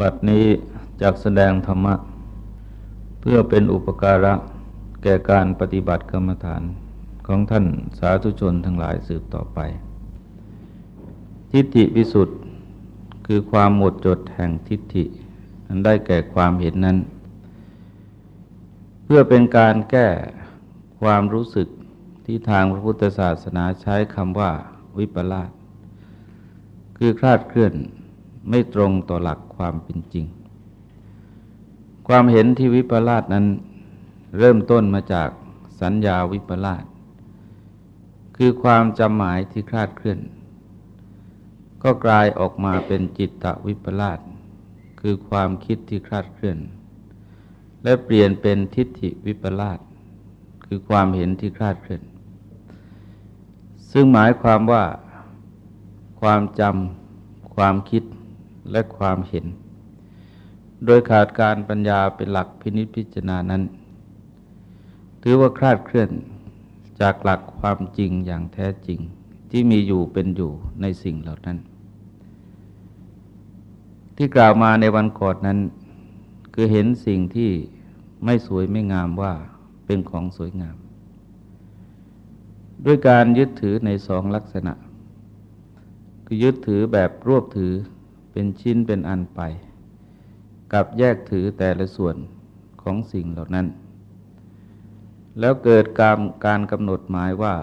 บัดนี้จากแสดงธรรมะ เพื่อเป็นอุปการะแก่การปฏิบัติกรรมฐานของท่านสาธุชนทั้งหลายสืบต่อไป ทิฏฐิวิสุทธ์คือความหมดจดแห่งทิฏฐิอันได้แก่ความเห็นนั้น เพื่อเป็นการแก้ความรู้สึกที่ทางพระพุทธศาสนาใช้คำว่าวิปลาสคือคลาดเคลื่อน ไม่ตรงต่อหลักความเป็นจริง ความเห็นที่วิปลาสนั้นเริ่มต้นมาจากสัญญาวิปลาสคือความจำหมายที่คลาดเคลื่อน ก็กลายออกมาเป็นจิตตวิปลาสคือความคิดที่คลาดเคลื่อน และเปลี่ยนเป็นทิฏฐิวิปลาสคือความเห็นที่คลาดเคลื่อน ซึ่งหมายความว่าความจำความคิด และความเห็น โดยขาดการปัญญาเป็นหลักพินิจพิจารณานั้น ถือว่าคลาดเคลื่อนจากหลักความจริงอย่างแท้จริงที่มีอยู่เป็นอยู่ในสิ่งเหล่านั้น ที่กล่าวมาในวันก่อนนั้น คือเห็นสิ่งที่ไม่สวยไม่งามว่าเป็นของสวยงาม ด้วยการยึดถือในสองลักษณะ คือยึดถือแบบรวบถือ เป็นชิ้นเป็นอันไป กับแยกถือแต่ละส่วนของสิ่งเหล่านั้น แล้วเกิดการการกำหนดหมายว่า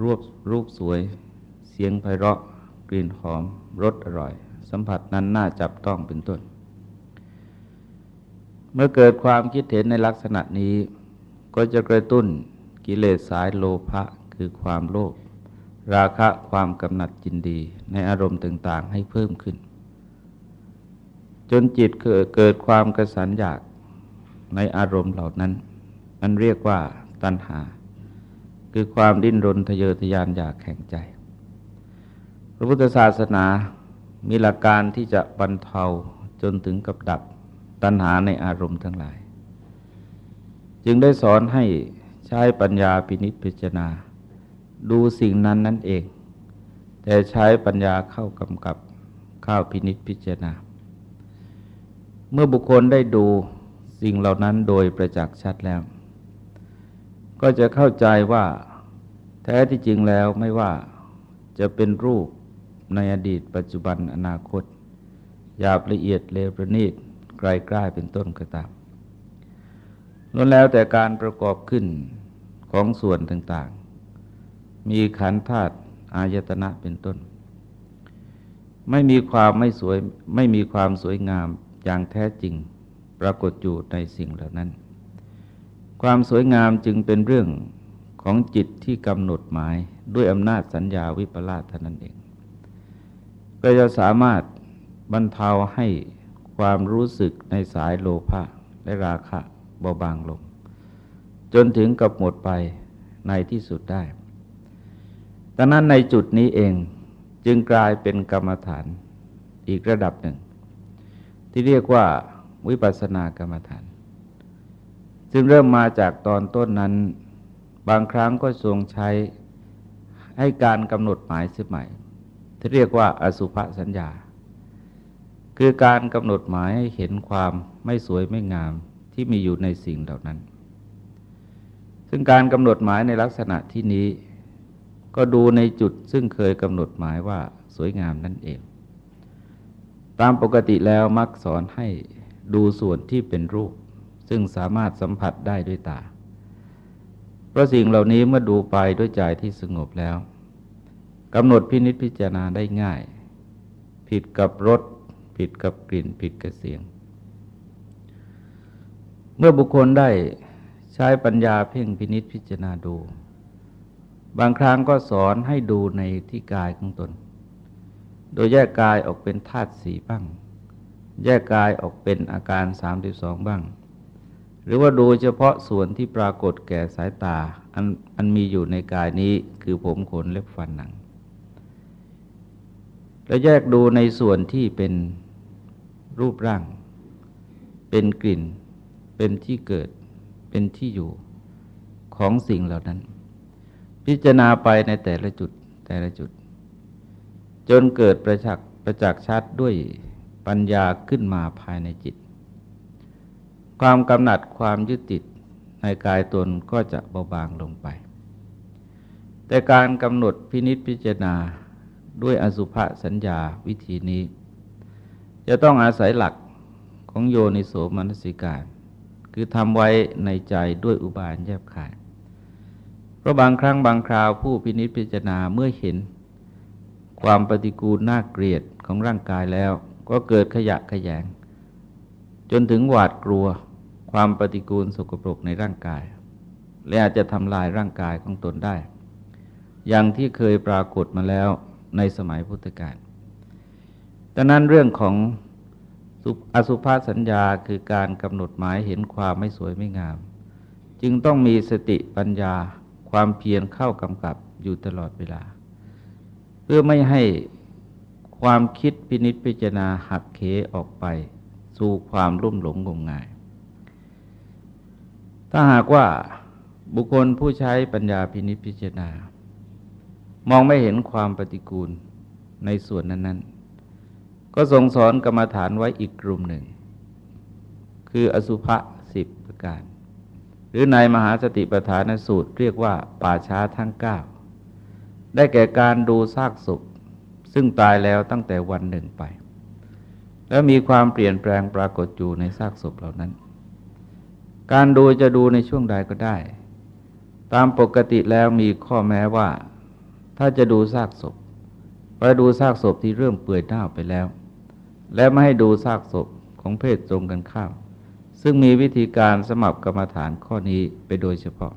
รูปรูปสวย เสียงไพเราะ กลิ่นหอมรสอร่อย สัมผัสนั้นน่าจับต้องเป็นต้น เมื่อเกิดความคิดเห็นในลักษณะนี้ ก็จะกระตุ้นกิเลสสายโลภะคือความโลภราคะความกำหนัดจินดีในอารมณ์ต่าง ๆ ให้เพิ่มขึ้น นจิตเกิดความกระสันอยากในอารมณ์เหล่านั้น มันเรียกว่าตัณหา คือความดิ้นรนทะเยอทะยานอยากแข่งใจ พระพุทธศาสนามีหลักการที่จะบรรเทาจนถึงกับดับตัณหาในอารมณ์ทั้งหลาย จึงได้สอนให้ใช้ปัญญาพินิจพิจารณา ดูสิ่งนั้นนั่นเอง แต่ใช้ปัญญาเข้ากำกับเข้าพินิจพิจารณา เมื่อบุคคลได้ดูสิ่งเหล่านั้นโดยประจักษ์ชัดแล้ว ก็จะเข้าใจว่าแท้ที่จริงแล้วไม่ว่าจะเป็นรูปในอดีตปัจจุบันอนาคตหยาบละเอียดเลวประณีตไกลกล้าเป็นต้นก็ตามล้วนแล้วแต่การประกอบขึ้นของส่วนต่างๆ มีขันธาตุอายตนะเป็นต้น ไม่มีความไม่สวยไม่มีความสวยงาม อย่างแท้จริงปรากฏอยู่ในสิ่งเหล่านั้น ความสวยงามจึงเป็นเรื่องของจิตที่กำหนดหมายด้วยอำนาจสัญญาวิปลาสเท่านั้นเอง ก็จะสามารถบรรเทาให้ความรู้สึกในสายโลภะและราคะเบาบางลง จนถึงกับหมดไปในที่สุดได้ดังนั้นในจุดนี้เองจึงกลายเป็นกรรมฐานอีกระดับหนึ่ง ที่เรียกว่าวิปัสสนากรรมฐาน ซึ่งเริ่มมาจากตอนต้นนั้น บางครั้งก็ทรงใช้ให้การกำหนดหมายสมัยที่เรียกว่าอสุภสัญญา คือการกำหนดหมายให้เห็นความไม่สวยไม่งามที่มีอยู่ในสิ่งเหล่านั้น ซึ่งการกำหนดหมายในลักษณะที่นี้ ก็ดูในจุดซึ่งเคยกำหนดหมายว่าสวยงามนั่นเอง ตามปกติแล้วมักสอนให้ดูส่วนที่เป็นรูป ซึ่งสามารถสัมผัสได้ด้วยตา เพราะสิ่งเหล่านี้เมื่อดูไปด้วยใจที่สงบแล้วกำหนดพินิจพิจารณาได้ง่าย ผิดกับรสผิดกับกลิ่นผิดกับเสียง เมื่อบุคคลได้ใช้ปัญญาเพ่งพินิจพิจารณาดู บางครั้งก็สอนให้ดูในที่กายของตน โดยแยกกายออกเป็นธาตุสีบ้าง แยกกายออกเป็นอาการสามสิบสองบ้าง หรือว่าดูเฉพาะส่วนที่ปรากฏแก่สายตาอันอันมีอยู่ในกายนี้คือผมขนเล็บฟันหนัง แล้วแยกดูในส่วนที่เป็นรูปร่าง เป็นกลิ่น เป็นที่เกิด เป็นที่อยู่ของสิ่งเหล่านั้น พิจารณาไปในแต่ละจุดแต่ละจุด จนเกิดประจักษ์ประจักษ์ชัดด้วยปัญญาขึ้นมาภายในจิต ความกำหนัดความยึดติดในกายตนก็จะเบาบางลงไป แต่การกำหนดพินิษพิจารณาด้วยอสุภสัญญาวิธีนี้ จะต้องอาศัยหลักของโยนิโสมนสิการ คือทำไว้ในใจด้วยอุบายแยบขาย เพราะบางครั้งบางคราวผู้พินิษพิจารณาเมื่อเห็น ความปฏิกูลน่าเกลียดของร่างกายแล้ว ก็เกิดขยะขยง จนถึงหวาดกลัวความปฏิกูลสกปรกในร่างกาย และอาจจะทำลายร่างกายของตนได้ อย่างที่เคยปรากฏมาแล้วในสมัยพุทธกาลดังนั้นเรื่องของอสุภาสัญญาคือการกำหนดหมายเห็นความไม่สวยไม่งาม จึงต้องมีสติปัญญาความเพียรเข้ากำกับอยู่ตลอดเวลา เพื่อไม่ให้ความคิดพินิษพิจารณาหักเขออกไปสู่ความรุ่มหลงงมงาย ถ้าหากว่าบุคคลผู้ใช้ปัญญาพินิษพิจารณา มองไม่เห็นความปฏิกูลในส่วนนั้น ๆ ก็ทรงสอนกรรมฐานไว้อีกกลุ่มหนึ่ง คืออสุภะสิบประการ หรือในมหาสติปัฏฐานสูตรเรียกว่าป่าช้าทั้งเก้า ได้แก่การดูซากศพซึ่งตายแล้วตั้งแต่วันหนึ่งไป แล้วมีความเปลี่ยนแปลงปรากฏอยู่ในซากศพเหล่านั้น การดูจะดูในช่วงใดก็ได้ ตามปกติแล้วมีข้อแม้ว่า ถ้าจะดูซากศพไปดูซากศพที่เริ่มเปื่อยเน่าไปแล้ว และไม่ให้ดูซากศพของเพศตรงกันข้ามซึ่งมีวิธีการสมับกรรมฐานข้อนี้ไปโดยเฉพาะ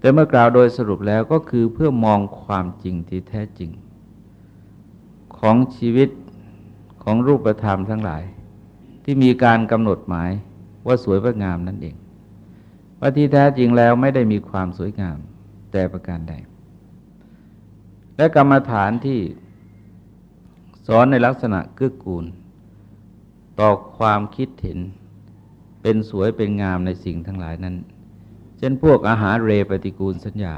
แต่เมื่อกล่าวโดยสรุปแล้วก็คือเพื่อมองความจริงที่แท้จริง ของชีวิตของรูปธรรมทั้งหลาย ที่มีการกำหนดหมายว่าสวยว่างามนั่นเอง ว่าที่แท้จริงแล้วไม่ได้มีความสวยงามแต่ประการใด และกรรมฐานที่สอนในลักษณะเกื้อกูล ต่อความคิดเห็นเป็นสวยเป็นงามในสิ่งทั้งหลายนั้น เช่นพวกอาหารเรปฏิกูลสัญญา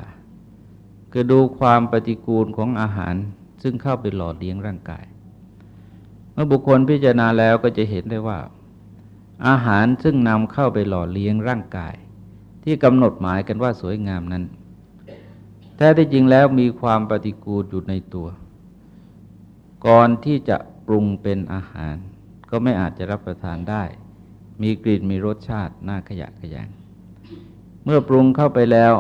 คือดูความปฏิกูลของอาหารซึ่งเข้าไปหล่อเลี้ยงร่างกาย เมื่อบุคคลพิจารณาแล้วก็จะเห็นได้ว่า อาหารซึ่งนำเข้าไปหล่อเลี้ยงร่างกาย ที่กำหนดหมายกันว่าสวยงามนั้นแท้ที่จริงแล้วมีความปฏิกูลอยู่ในตัว ก่อนที่จะปรุงเป็นอาหาร ก็ไม่อาจจะรับประทานได้ มีกลิ่นมีรสชาติน่าขยะขยง เมื่อปรุงเข้าไปแล้ว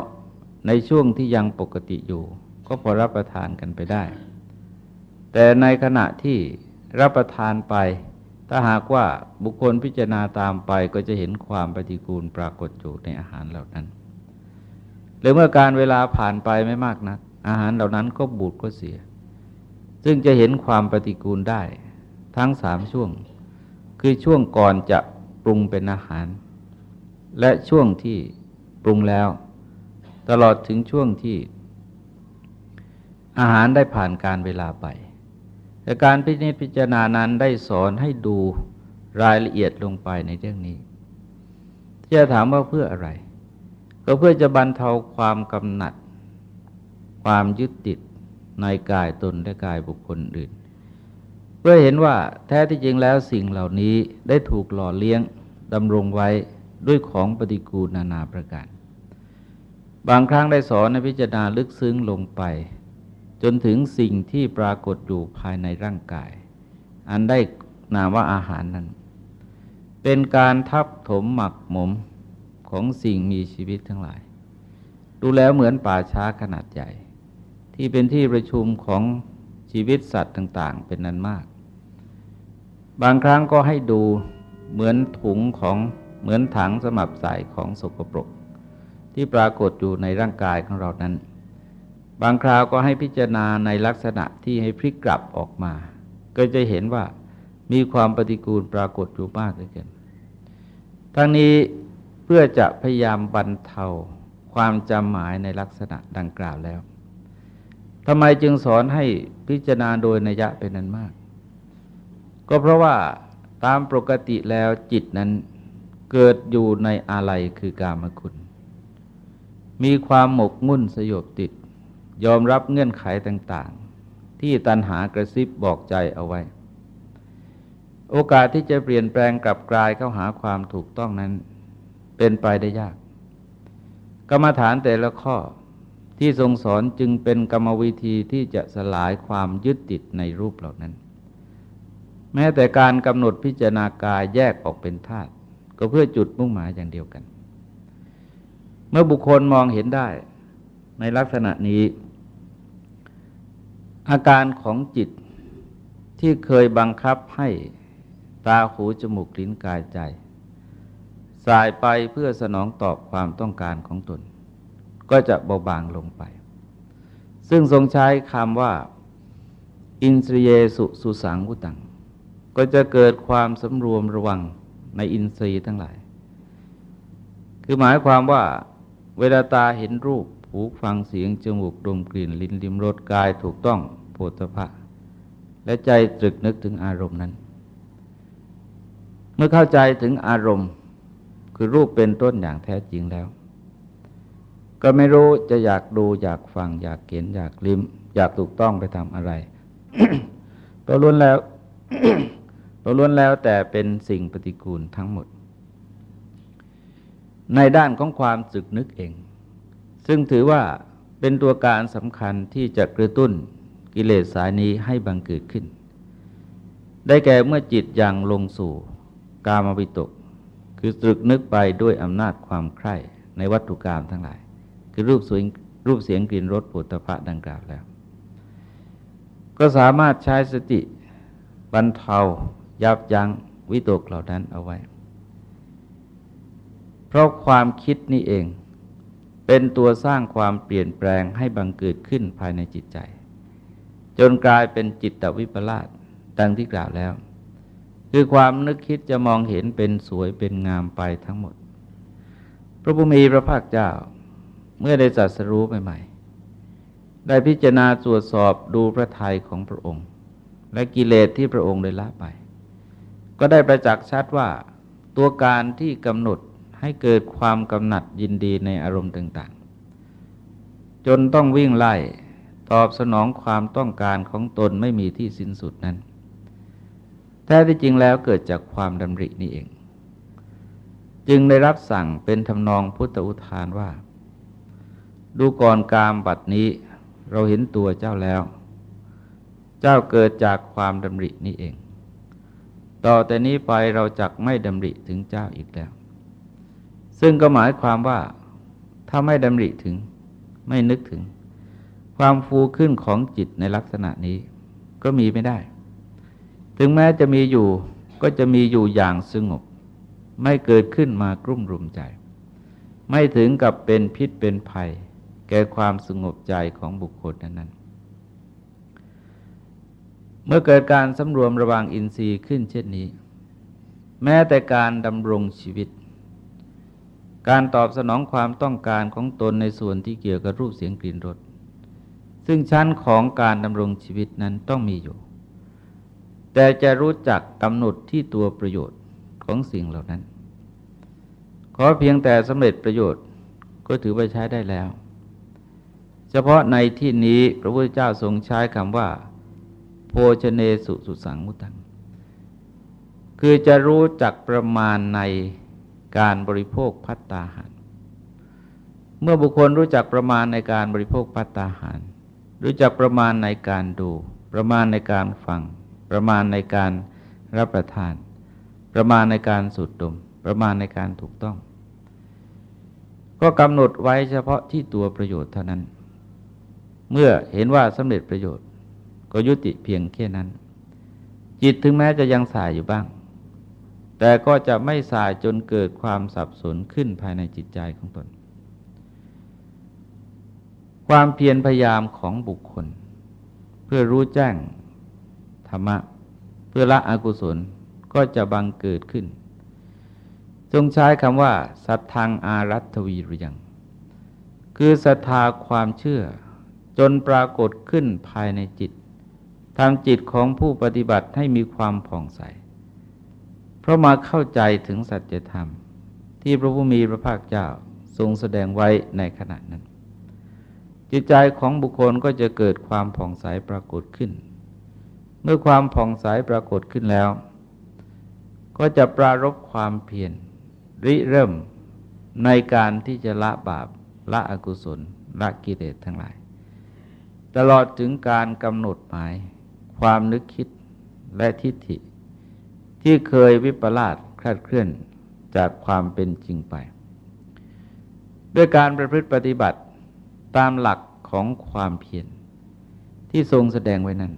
ในช่วงที่ยังปกติอยู่ ก็พอรับประทานกันไปได้ แต่ในขณะที่รับประทานไป ถ้าหากว่าบุคคลพิจารณาตามไปก็จะเห็นความปฏิกูลปรากฏอยู่ในอาหารเหล่านั้นหรือเมื่อการเวลาผ่านไปไม่มากนัก อาหารเหล่านั้นก็บูดก็เสีย ซึ่งจะเห็นความปฏิกูลได้ ทั้งสามช่วง คือช่วงก่อนจะปรุงเป็นอาหาร และช่วงที่ ปรุงแล้ว ตลอดถึงช่วงที่ อาหารได้ผ่านการเวลาไป แต่การพิจิตพิจารณานั้นได้สอนให้ดูรายละเอียดลงไปในเรื่องนี้จะถามว่าเพื่ออะไร ก็เพื่อจะบรรเทาความกำหนัด ความยึดติดในกายตนและกายบุคคลอื่น เพื่อเห็นว่าแท้ที่จริงแล้วสิ่งเหล่านี้ได้ถูกหล่อเลี้ยงดำรงไว้ด้วยของปฏิกูลนานาประการ บางครั้งได้สอนในพิจารณาลึกซึ้งลงไป จนถึงสิ่งที่ปรากฏอยู่ภายในร่างกาย อันได้นามว่าอาหารนั้น เป็นการทับถมหมักหมมของสิ่งมีชีวิตทั้งหลาย ดูแล้วเหมือนป่าช้าขนาดใหญ่ ที่เป็นที่ประชุมของชีวิตสัตว์ต่างๆ เป็นนั้นมาก บางครั้งก็ให้ดูเหมือนถุงของเหมือนถังสำหรับใส่ของสกปรก ที่ปรากฏอยู่ในร่างกายของเรานั้น บางคราวก็ให้พิจารณาในลักษณะที่ให้พลิกกลับออกมา ก็จะเห็นว่ามีความปฏิกูลปรากฏอยู่มากเลยกันทั้งนี้เพื่อจะพยายามบรรเทาความจำหมายในลักษณะดังกล่าวแล้วทำไมจึงสอนให้พิจารณาโดยนัยะเป็นนั้นมาก ก็เพราะว่าตามปกติแล้วจิตนั้นเกิดอยู่ในอะไรคือกามคุณ มีความหมกมุ่นสยบติด ยอมรับเงื่อนไขต่าง ๆ ที่ตันหากระซิบบอกใจเอาไว้ โอกาสที่จะเปลี่ยนแปลงกลับกลายเข้าหาความถูกต้องนั้น เป็นไปได้ยาก กรรมฐานแต่ละข้อที่ทรงสอนจึงเป็นกรรมวิธีที่จะสลายความยึดติดในรูปเหล่านั้น แม้แต่การกำหนดพิจารณากายแยกออกเป็นธาตุก็เพื่อจุดมุ่งหมายอย่างเดียวกัน เมื่อบุคคลมองเห็นได้ในลักษณะนี้ อาการของจิตที่เคยบังคับให้ตาหูจมูกลิ้นกายใจ สายไปเพื่อสนองตอบความต้องการของตน ก็จะเบาบางลงไป ซึ่งทรงใช้คำว่า อินทรียสุสุสังวุตัง ก็จะเกิดความสำรวมระวังในอินทรีย์ทั้งหลาย คือหมายความว่า เวลาตาเห็นรูป หูฟังเสียง จมูกดมกลิ่น ลิ้นลิ้มรสกายถูกต้องโพธพะและใจตรึกนึกถึงอารมณ์นั้น เมื่อเข้าใจถึงอารมณ์ คือรูปเป็นต้นอย่างแท้จริงแล้ว ก็ไม่รู้จะอยากดูอยากฟัง อยากเห็นอยากลิ้ม อยากถูกต้องไปทำอะไรตัวล้วนแล้วตัวล้วนแล้วแต่เป็นสิ่งปฏิกูลทั้งหมด ในด้านของความสึกนึกเอง ซึ่งถือว่าเป็นตัวการสำคัญที่จะกระตุ้นกิเลสสายนี้ให้บังเกิดขึ้น ได้แก่เมื่อจิตยังลงสู่กามวิตก คือตรึกนึกไปด้วยอำนาจความใคร่ในวัตถุกรรมทั้งหลาย คือรูปสวยรูปเสียงกลิ่นรสปุถะดังกล่าวแล้ว ก็สามารถใช้สติบรรเทายับยั้งวิตกเหล่านั้นเอาไว้ เพราะความคิดนี่เอง เป็นตัวสร้างความเปลี่ยนแปลงให้บังเกิดขึ้นภายในจิตใจ จนกลายเป็นจิตตวิปลาสดังที่กล่าวแล้ว คือความนึกคิดจะมองเห็นเป็นสวยเป็นงามไปทั้งหมด พระพุทมีพระภาคเจ้า เมื่อได้จัดสรู้ใหม่ๆได้พิจารณาตรวจสอบดูพระทัยของพระองค์ และกิเลสที่พระองค์ได้ละไป ก็ได้ประจักษ์ชัดว่าตัวการที่กำหนด ให้เกิดความกำหนัดยินดีในอารมณ์ต่าง ๆ จนต้องวิ่งไล่ตอบสนองความต้องการของตนไม่มีที่สิ้นสุดนั้น แท้ที่จริงแล้วเกิดจากความดำรินี่เอง จึงได้รับสั่งเป็นทำนองพุทธอุทานว่า ดูก่อนกามบัดนี้เราเห็นตัวเจ้าแล้ว เจ้าเกิดจากความดำรินี่เอง ต่อแต่นี้ไปเราจักไม่ดำริถึงเจ้าอีกแล้ว ซึ่งก็หมายความว่าถ้าไม่ดำริถึงไม่นึกถึง ความฟูขึ้นของจิตในลักษณะนี้ ก็มีไม่ได้ ถึงแม้จะมีอยู่ก็จะมีอยู่อย่างสงบ ไม่เกิดขึ้นมากรุ่มรุมใจ ไม่ถึงกับเป็นพิษเป็นภัย แก่ความสงบใจของบุคคลนั้นเมื่อเกิดการสำรวมระวังอินทรีย์ขึ้นเช่นนี้ แม้แต่การดำรงชีวิต การตอบสนองความต้องการของตนในส่วนที่เกี่ยวกับรูปเสียงกลิ่นรสซึ่งชั้นของการดำรงชีวิตนั้นต้องมีอยู่ แต่จะรู้จักกำหนดที่ตัวประโยชน์ของสิ่งเหล่านั้น ขอเพียงแต่สำเร็จประโยชน์ก็ถือว่าใช้ได้แล้ว เฉพาะในที่นี้พระพุทธเจ้าทรงใช้คำว่า โภชเนสุสุสังมุตัง คือจะรู้จักประมาณใน การบริโภคพัตตาหาร เมื่อบุคคลรู้จักประมาณในการบริโภคพัตตาหาร รู้จักประมาณในการดู ประมาณในการฟัง ประมาณในการรับประทาน ประมาณในการสูดดม ประมาณในการถูกต้อง ก็กำหนดไว้เฉพาะที่ตัวประโยชน์เท่านั้น เมื่อเห็นว่าสำเร็จประโยชน์ ก็ยุติเพียงแค่นั้น จิตถึงแม้จะยังสายอยู่บ้าง แต่ก็จะไม่สายจนเกิดความสับสนขึ้นภายในจิตใจของตน ความเพียรพยายามของบุคคล เพื่อรู้แจ้งธรรมะ เพื่อละอกุศลก็จะบังเกิดขึ้นทรงใช้คำว่าสัทธังอารัตวีรยัง คือศรัทธาความเชื่อจนปรากฏขึ้นภายในจิตทำจิตของผู้ปฏิบัติให้มีความผ่องใส เพราะมาเข้าใจถึงสัจธรรม ที่พระผู้มีพระภาคเจ้าทรงแสดงไว้ในขณะนั้น จิตใจของบุคคลก็จะเกิดความผ่องใสปรากฏขึ้น เมื่อความผ่องใสปรากฏขึ้นแล้ว ก็จะปรารบความเพียรริเริ่มในการที่จะละบาปละอกุศลละกิเลสทั้งหลาย ตลอดถึงการกำหนดหมาย ความนึกคิดและทิฏฐิ ที่เคยวิปลาสคลาดเคลื่อนจากความเป็นจริงไป ด้วยการประพฤติปฏิบัติตามหลักของความเพียรที่ทรงแสดงไว้นั้น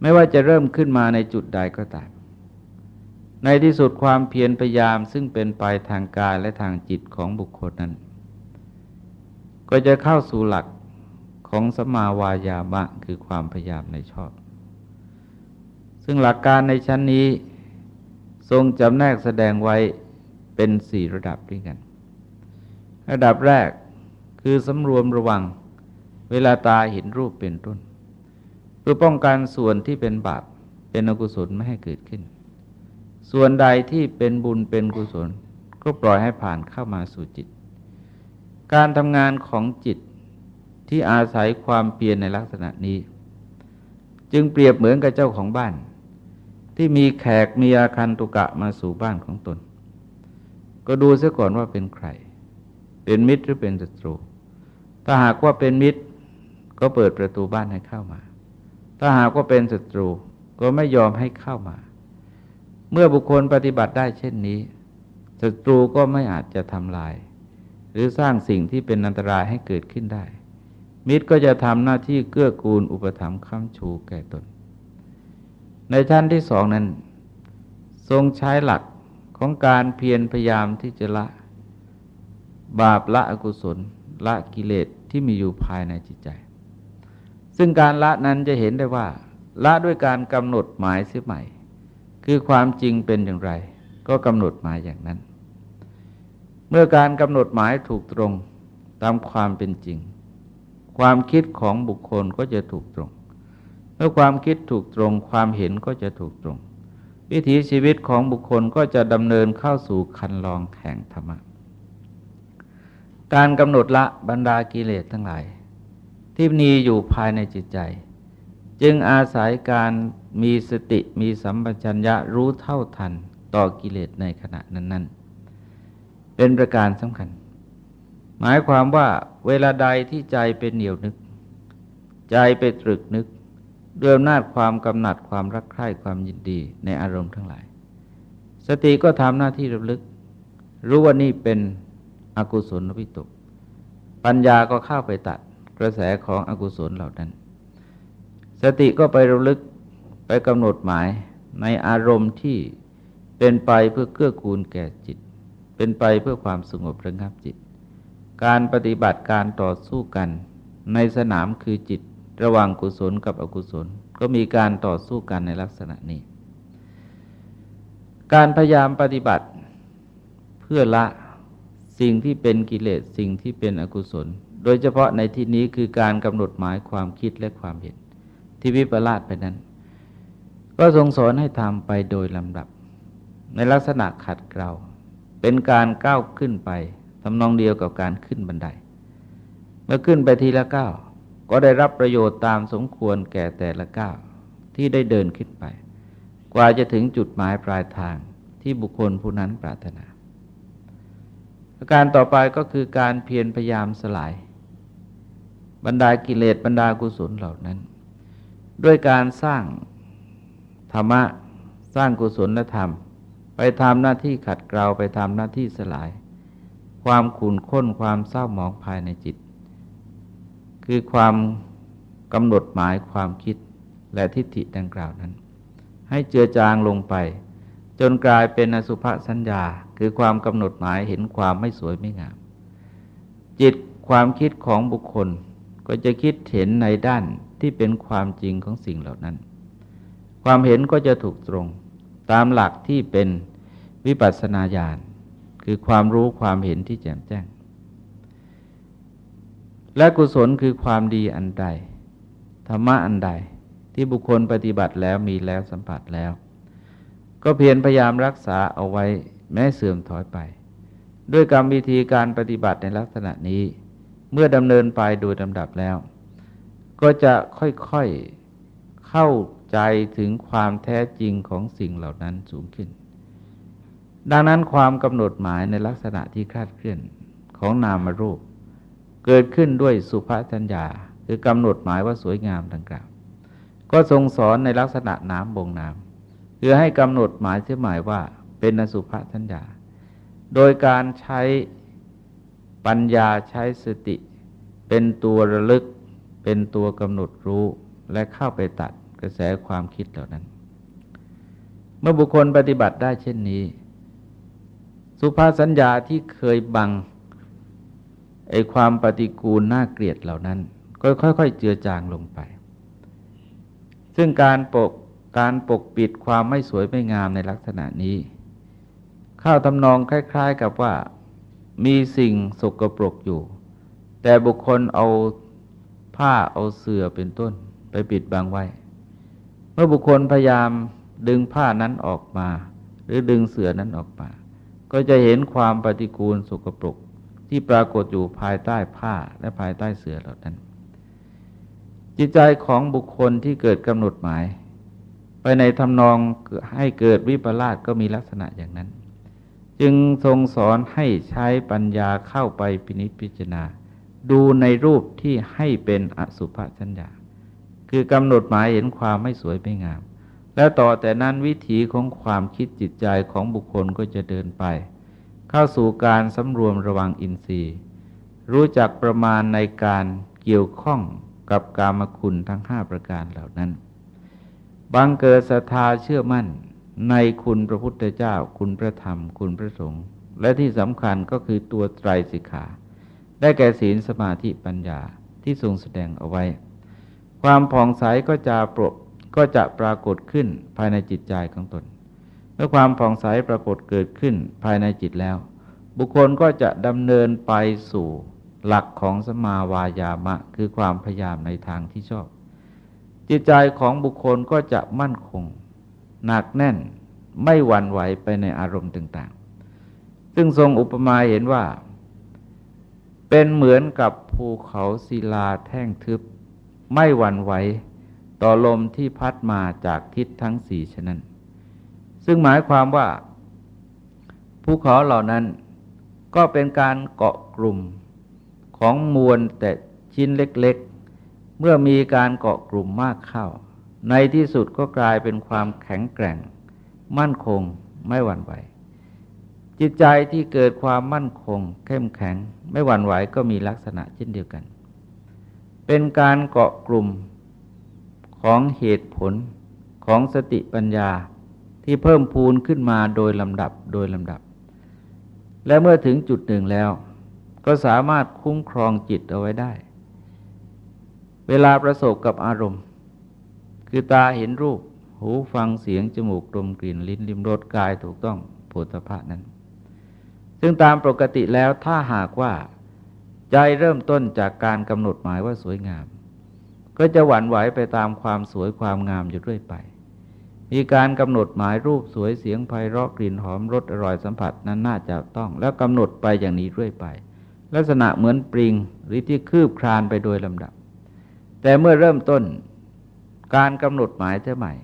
ไม่ว่าจะเริ่มขึ้นมาในจุดใดก็ตาม ในที่สุดความเพียรพยายามซึ่งเป็นไปทางกายและทางจิตของบุคคลนั้น ก็จะเข้าสู่หลักของสมาวายามะคือความพยายามในชอบ ซึ่งหลักการในชั้นนี้ทรงจำแนกแสดงไว้เป็นสี่ระดับด้วยกัน ระดับแรกคือสำรวมระวัง เวลาตาเห็นรูปเป็นต้นเพื่อป้องกันส่วนที่เป็นบาปเป็นอกุศลไม่ให้เกิดขึ้น ส่วนใดที่เป็นบุญเป็นกุศล ก็ปล่อยให้ผ่านเข้ามาสู่จิต การทำงานของจิตที่อาศัยความเปลี่ยนในลักษณะนี้ จึงเปรียบเหมือนกับเจ้าของบ้าน ที่มีแขกมีอาคันตุกะมาสู่บ้านของตน ก็ดูเสียก่อนว่าเป็นใคร เป็นมิตรหรือเป็นศัตรู ถ้าหากว่าเป็นมิตร ก็เปิดประตูบ้านให้เข้ามา ถ้าหากว่าเป็นศัตรูก็ไม่ยอมให้เข้ามา เมื่อบุคคลปฏิบัติได้เช่นนี้ศัตรูก็ไม่อาจจะทำลาย หรือสร้างสิ่งที่เป็นอันตรายให้เกิดขึ้นได้ มิตรก็จะทำหน้าที่เกื้อกูลอุปถัมภ์ค้ำชูแก่ตน ในชั้นที่สองนั้น ทรงใช้หลักของการเพียรพยายามที่จะละ บาปละอกุศล ละกิเลสที่มีอยู่ภายในจิตใจ ซึ่งการละนั้นจะเห็นได้ว่า ละด้วยการกำหนดหมายเสียใหม่ คือความจริงเป็นอย่างไร ก็กำหนดหมายอย่างนั้น เมื่อการกำหนดหมายถูกตรงตามความเป็นจริง ความคิดของบุคคลก็จะถูกตรง มื่อความคิดถูกตรงความเห็นก็จะถูกตรง วิถีชีวิตของบุคคลก็จะดำเนินเข้าสู่คันลองแห่งธรรมะการกำหนดละบรรดากิเลสทั้งหลาย ที่มีอยู่ภายในจิตใจ จึงอาศัยการมีสติมีสัมปชัญญะรู้เท่าทันต่อกิเลสในขณะนั้น ๆ เป็นประการสำคัญ หมายความว่าเวลาใดที่ใจเป็นเหนียวนึก ใจไปตรึกนึก ด้วยอำนาจความกำหนัดความรักใคร่ความยินดีในอารมณ์ทั้งหลาย สติก็ทำหน้าที่ระลึก รู้ว่านี่เป็นอกุศลวิตก ปัญญาก็เข้าไปตัดกระแสของอกุศลเหล่านั้น สติก็ไประลึกไปกำหนดหมายในอารมณ์ที่เป็นไปเพื่อเกื้อกูลแก่จิต เป็นไปเพื่อความสงบระงับจิต การปฏิบัติการต่อสู้กันในสนามคือจิต ระหว่างกุศลกับอกุศล ก็มีการต่อสู้กันในลักษณะนี้ การพยายามปฏิบัติเพื่อละสิ่งที่เป็นกิเลสสิ่งที่เป็นอกุศล โดยเฉพาะในที่นี้คือการกำหนดหมายความคิดและความเห็น ที่วิปลาสไปนั้น ก็ทรงสอนให้ทำไปโดยลำดับ ในลักษณะขัดเกลาเป็นการก้าวขึ้นไปทำนองเดียวกับการขึ้นบันได เมื่อขึ้นไปทีละก้าว ก็ได้รับประโยชน์ตามสมควรแก่แต่ละก้าวที่ได้เดินขึ้นไป กว่าจะถึงจุดหมายปลายทางที่บุคคลผู้นั้นปรารถนาการต่อไปก็คือการเพียรพยายามสลาย บรรดากิเลสบรรดากุศลเหล่านั้น ด้วยการสร้างธรรมะสร้างกุศลธรรม ไปทำหน้าที่ขัดเกลาไปทำหน้าที่สลาย ความขุ่นข้นความเศร้าหมองภายในจิต คือความกำหนดหมายความคิดและทิฏฐิดังกล่าวนั้น ให้เจือจางลงไป จนกลายเป็นอสุภสัญญา คือความกำหนดหมายเห็นความไม่สวยไม่งาม จิตความคิดของบุคคลก็จะคิดเห็นในด้านที่เป็นความจริงของสิ่งเหล่านั้น ความเห็นก็จะถูกตรง ตามหลักที่เป็นวิปัสสนาญาณคือความรู้ความเห็นที่แจ่มแจ้ง และกุศลคือความดีอันใด ธรรมะอันใด ที่บุคคลปฏิบัติแล้วมีแล้วสัมผัสแล้ว ก็เพียรพยายามรักษาเอาไว้แม้เสื่อมถอยไป ด้วยกรรมวิธีการปฏิบัติในลักษณะนี้ เมื่อดำเนินไปโดยลำดับแล้ว ก็จะค่อยๆเข้าใจถึงความแท้จริงของสิ่งเหล่านั้นสูงขึ้น ดังนั้นความกำหนดหมายในลักษณะที่คลาดเคลื่อนของนามรูป เกิดขึ้นด้วยสุภาษัญญา คือกำหนดหมายว่าสวยงามดังกล่าว ก็ทรงสอนในลักษณะน้ำบ่งน้ำเพื่อให้กำหนดหมายเสียหมายว่าเป็นอสุภาษัญญา โดยการใช้ปัญญาใช้สติ เป็นตัวระลึก เป็นตัวกำหนดรู้และเข้าไปตัดกระแสความคิดเหล่านั้น เมื่อบุคคลปฏิบัติได้เช่นนี้ สุภาสัญญาที่เคยบัง ไอ้ความปฏิกูลน่าเกลียดเหล่านั้น ก็ค่อยๆเจือจางลงไป ซึ่งการปกการปกปิดความไม่สวยไม่งามในลักษณะนี้ เข้าทำนองคล้าย ๆ กับว่ามีสิ่งสกปรกอยู่ แต่บุคคลเอาผ้าเอาเสื่อเป็นต้น ไปปิดบังไว้ เมื่อบุคคลพยายามดึงผ้านั้นออกมา หรือดึงเสื่อนั้นออกมา ก็จะเห็นความปฏิกูลสกปรก ที่ปรากฏอยู่ภายใต้ผ้าและภายใต้เสือเหล่านั้น จิตใจของบุคคลที่เกิดกำหนดหมาย ไปในทำนองให้เกิดวิปลาสก็มีลักษณะอย่างนั้น จึงทรงสอนให้ใช้ปัญญาเข้าไปพินิจพิจารณา ดูในรูปที่ให้เป็นอสุภสัญญา คือกำหนดหมายเห็นความไม่สวยไม่งาม แล้วต่อแต่นั้นวิถีของความคิดจิตใจของบุคคลก็จะเดินไป เข้าสู่การสำรวมระวังอินทรีย์ รู้จักประมาณในการเกี่ยวข้องกับกามคุณทั้งห้าประการเหล่านั้นบังเกิดศรัทธาเชื่อมั่นในคุณพระพุทธเจ้า คุณพระธรรม คุณพระสงฆ์และที่สำคัญก็คือตัวไตรสิกขา ได้แก่ศีลสมาธิปัญญาที่ทรงแสดงเอาไว้ ความผ่องใสก็จะปรก็จะปรากฏขึ้นภายในจิตใจของตน มื่อความผ่องใสปรากฏเกิดขึ้นภายในจิตแล้ว บุคคลก็จะดำเนินไปสู่หลักของสมาวายามะ คือความพยายามในทางที่ชอบ จิตใจของบุคคลก็จะมั่นคง หนักแน่นไม่หวั่นไหวไปในอารมณ์ต่างๆ ซึ่งทรงอุปมาเห็นว่า เป็นเหมือนกับภูเขาศิลาแท่งทึบ ไม่หวั่นไหวต่อลมที่พัดมาจากทิศทั้งสี่ฉะนั้น ซึ่งหมายความว่าภูเขาเหล่านั้นก็เป็นการเกาะกลุ่มของมวลแต่ชิ้นเล็กๆ เมื่อมีการเกาะกลุ่มมากเข้า ในที่สุดก็กลายเป็นความแข็งแกร่ง มั่นคงไม่หวั่นไหว จิตใจที่เกิดความมั่นคง เข้มแข็ง ไม่หวั่นไหวก็มีลักษณะเช่นเดียวกัน เป็นการเกาะกลุ่มของเหตุผลของสติปัญญา ที่เพิ่มพูนขึ้นมาโดยลำดับโดยลำดับ และเมื่อถึงจุดหนึ่งแล้ว ก็สามารถคุ้มครองจิตเอาไว้ได้ เวลาประสบกับอารมณ์ คือตาเห็นรูป หูฟังเสียงจมูกดมกลิ่นลิ้นลิ้มรสกายถูกต้องโผฏฐะนั้น ซึ่งตามปกติแล้วถ้าหากว่าใจเริ่มต้นจากการกำหนดหมายว่าสวยงาม ก็จะหวั่นไหวไปตามความสวยความงามอยู่เรื่อยไป มีการกำหนดหมายรูปสวยเสียงไพเราะกลิ่นหอมรสอร่อยสัมผัสนั้นน่าจะต้อง แล้วกำหนดไปอย่างนี้เรื่อยไป ลักษณะเหมือนปริงหรือที่คืบคลานไปโดยลำดับ แต่เมื่อเริ่มต้น การกำหนดหมายเท่าใหม่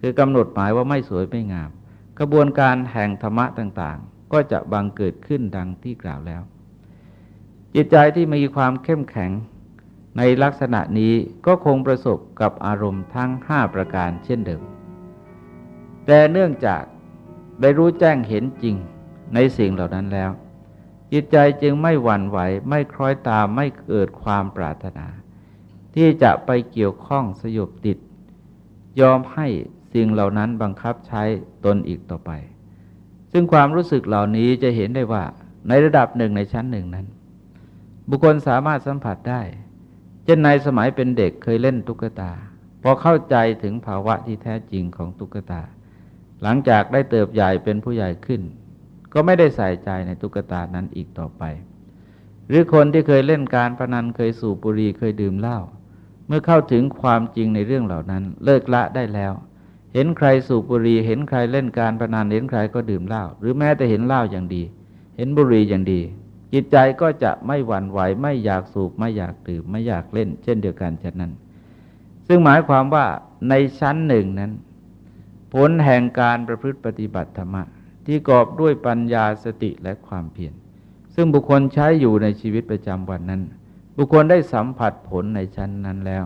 คือกำหนดหมายว่าไม่สวยไม่งาม กระบวนการแห่งธรรมะต่างๆ ก็จะบังเกิดขึ้นดังที่กล่าวแล้ว จิตใจที่มีความเข้มแข็งในลักษณะนี้ก็คงประสบกับอารมณ์ทั้งห้าประการเช่นเดิม แต่เนื่องจากได้รู้แจ้งเห็นจริงในสิ่งเหล่านั้นแล้ว จิตใจจึงไม่หวั่นไหวไม่คล้อยตามไม่เกิดความปรารถนา ที่จะไปเกี่ยวข้องสยบติด ยอมให้สิ่งเหล่านั้นบังคับใช้ตนอีกต่อไป ซึ่งความรู้สึกเหล่านี้จะเห็นได้ว่าในระดับหนึ่งในชั้นหนึ่งนั้น บุคคลสามารถสัมผัสได้ เช่นในสมัยเป็นเด็กเคยเล่นตุ๊กตาพอเข้าใจถึงภาวะที่แท้จริงของตุ๊กตา หลังจากได้เติบใหญ่เป็นผู้ใหญ่ขึ้น ก็ไม่ได้ใส่ใจในตุ๊กตานั้นอีกต่อไป หรือคนที่เคยเล่นการพนันเคยสูบบุหรี่เคยดื่มเหล้าเมื่อเข้าถึงความจริงในเรื่องเหล่านั้น เลิกละได้แล้ว เห็นใครสูบบุหรี่เห็นใครเล่นการพนันเห็นใครก็ดื่มเหล้าหรือแม้แต่เห็นเหล้าอย่างดี เห็นบุหรี่อย่างดี จิตใจก็จะไม่หวั่นไหวไม่อยากสูบไม่อยากดื่มไม่อยากเล่น เช่นเดียวกันฉะนั้น ซึ่งหมายความว่าในชั้นหนึ่งนั้น ผลแห่งการประพฤติปฏิบัติธรรมะที่กอบด้วยปัญญาสติและความเพียรซึ่งบุคคลใช้อยู่ในชีวิตประจำวันนั้น บุคคลได้สัมผัสผลในชั้นนั้นแล้ว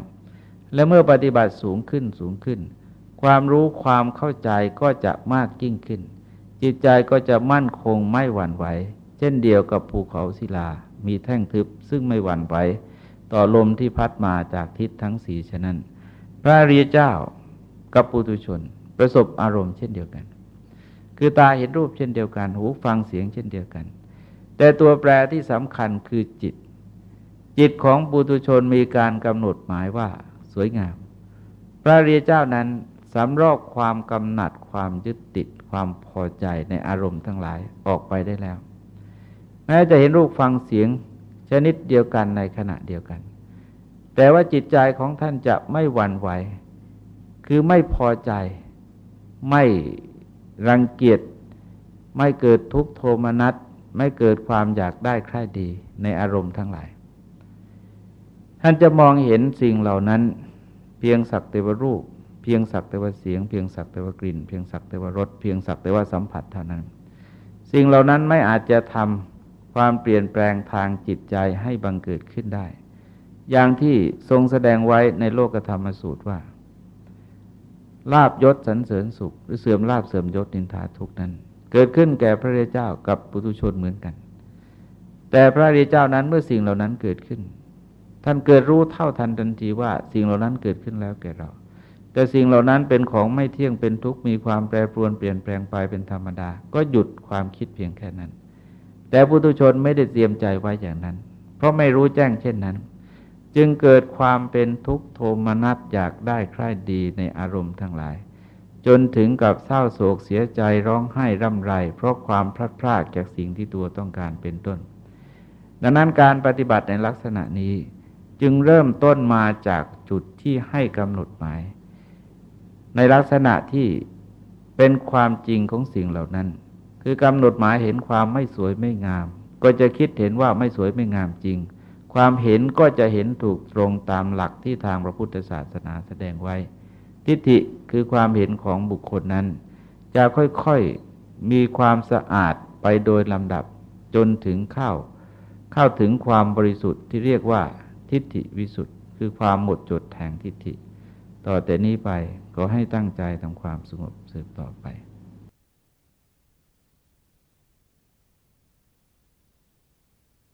และเมื่อปฏิบัติสูงขึ้นสูงขึ้น ความรู้ความเข้าใจก็จะมากยิ่งขึ้น จิตใจก็จะมั่นคงไม่หวั่นไหว เช่นเดียวกับภูเขาศิลา มีแท่งทึบซึ่งไม่หวั่นไหวต่อลมที่พัดมาจากทิศทั้งสี่ฉะนั้น พระรียเจ้ากับปุถุชน ประสบอารมณ์เช่นเดียวกัน คือตาเห็นรูปเช่นเดียวกัน หูฟังเสียงเช่นเดียวกัน แต่ตัวแปรที่สำคัญคือจิต จิตของปุถุชนมีการกำหนดหมายว่าสวยงาม พระรียเจ้านั้นสำรอกความกำหนัดความยึดติดความพอใจในอารมณ์ทั้งหลายออกไปได้แล้ว แม้จะเห็นรูปฟังเสียงชนิดเดียวกันในขณะเดียวกัน แต่ว่าจิตใจของท่านจะไม่หวั่นไหว คือไม่พอใจ ไม่รังเกียจไม่เกิดทุกโทมนัสไม่เกิดความอยากได้ใคร่ดีในอารมณ์ทั้งหลาย ท่านจะมองเห็นสิ่งเหล่านั้น เพียงสักแต่ว่ารูป เพียงสักแต่ว่าเสียง เพียงสักแต่ว่ากลิ่น เพียงสักแต่ว่ารสเพียงสักแต่ว่าสัมผัสเท่านั้น สิ่งเหล่านั้นไม่อาจจะทำความเปลี่ยนแปลงทางจิตใจให้บังเกิดขึ้นได้ อย่างที่ทรงแสดงไว้ในโลกธรรมสูตรว่า ลาบยศสรรเสริญสุข หรือเสื่อมลาบเสื่อมยศนินทาทุกนั้น เกิดขึ้นแก่พระเจ้ากับปุถุชนเหมือนกัน แต่พระเเจ้านั้นเมื่อสิ่งเหล่านั้นเกิดขึ้น ท่านเกิดรู้เท่าทันทันทีว่าสิ่งเหล่านั้นเกิดขึ้นแล้วแก่เรา แต่สิ่งเหล่านั้นเป็นของไม่เที่ยงเป็นทุกข์มีความแปรปรวนเปลี่ยนแปลงไปเป็นธรรมดา ก็หยุดความคิดเพียงแค่นั้น แต่ปุถุชนไม่ได้เตรียมใจไว้อย่างนั้น เพราะไม่รู้แจ้งเช่นนั้น จึงเกิดความเป็นทุกข์โทมนัสอยากได้ใคร่ดีในอารมณ์ทั้งหลาย จนถึงกับเศร้าโศกเสียใจร้องไห้ร่ำไร เพราะความพลัดพรากจากสิ่งที่ตัวต้องการเป็นต้น ดังนั้นการปฏิบัติในลักษณะนี้ จึงเริ่มต้นมาจากจุดที่ให้กำหนดหมาย ในลักษณะที่เป็นความจริงของสิ่งเหล่านั้น คือกำหนดหมายเห็นความไม่สวยไม่งาม ก็จะคิดเห็นว่าไม่สวยไม่งามจริง ความเห็นก็จะเห็นถูกตรงตามหลักที่ทางพระพุทธศาสนาแสดงไว้ ทิฏฐิคือความเห็นของบุคคลนั้น จะค่อยๆมีความสะอาดไปโดยลำดับจนถึงเข้า เข้าถึงความบริสุทธิ์ที่เรียกว่า ทิฏฐิวิสุทธิ์คือความหมดจดแห่งทิฏฐิ ต่อแต่นี้ไปก็ให้ตั้งใจทำความสงบสืบต่อไป